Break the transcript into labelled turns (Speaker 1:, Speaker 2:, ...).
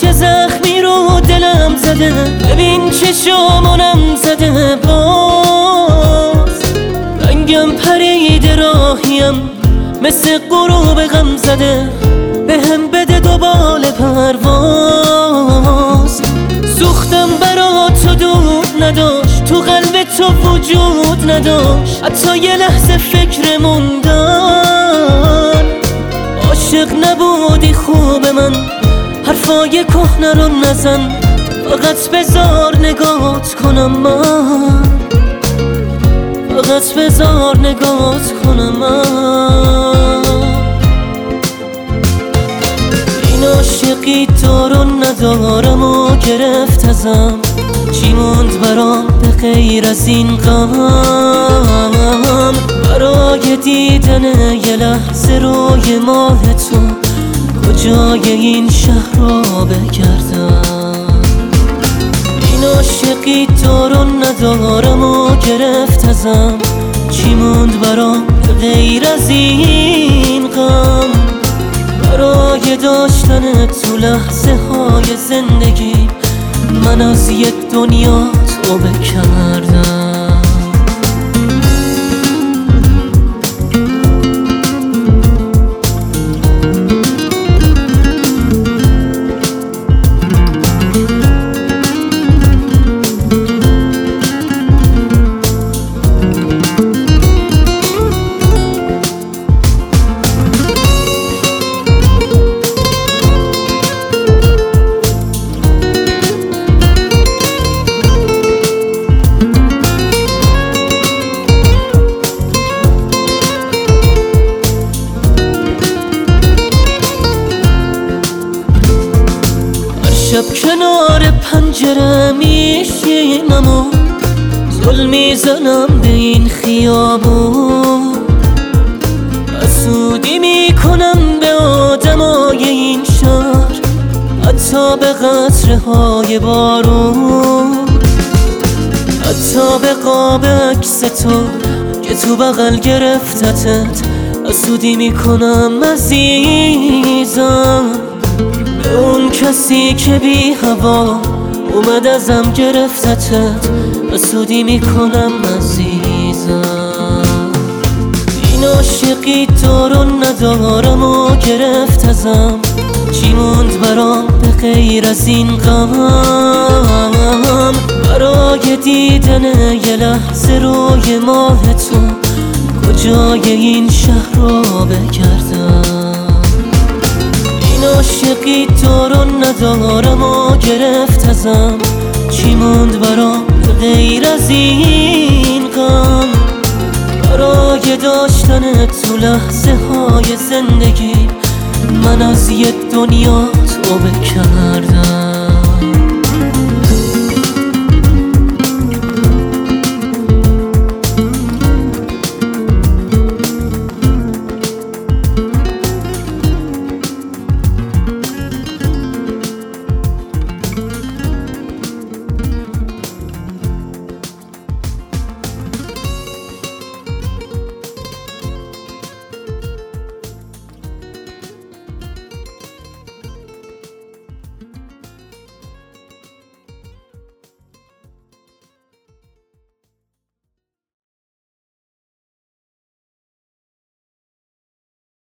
Speaker 1: چه زخمی رو دلم زده. ببین چه شامونم زده. باز رنگم پریده راهیم مثل غروب غم زده. به هم بده دوبال پرواز. سوختم برا تو دود نداشت تو قلب تو وجود نداشت. حتی یه لحظه فکر موندن عاشق نبودی خوب من حرفای کهنه رو نزن فقط بزار نگات کنم من. فقط بزار نگات کنم من. این عاشقی تو رو ندارم و گرفت ازم چی موند برام به غیر از این غم؟ برای دیدن یه لحظه روی ماه تو کجای این شهر را بگردم؟ این عاشقی تو رو ندارم و گرفت ازم. چی موند برام غیر از این غم؟ برای داشتن تو لحظه های زندگی من از یک دنیا تو بکردم. کنار پنجره میشینم و زل می‌زنم به این خیابون. حسودی می‌کنم به آدمای این شهر حتی به قطره های بارون. حتی به قاب عکس تو که تو بغل گرفتتت حسودی می‌کنم عزیزم. اون کسی که بی هوا اومد ازم گرفتتت حسودی می‌کنم عزیزم. این عاشقی تو رو ندارم و گرفت ازم. چی موند برام به غیر از این غم؟ برای دیدن یه لحظه روی ماه تو کجای این شهر را بگردم؟ این عاشقی تو رو ندارم و گرفت ازم. چی موند برام؟ غیر از این غم. برای داشتن تو لحظه های زندگی من از یک دنیا تو بکردم.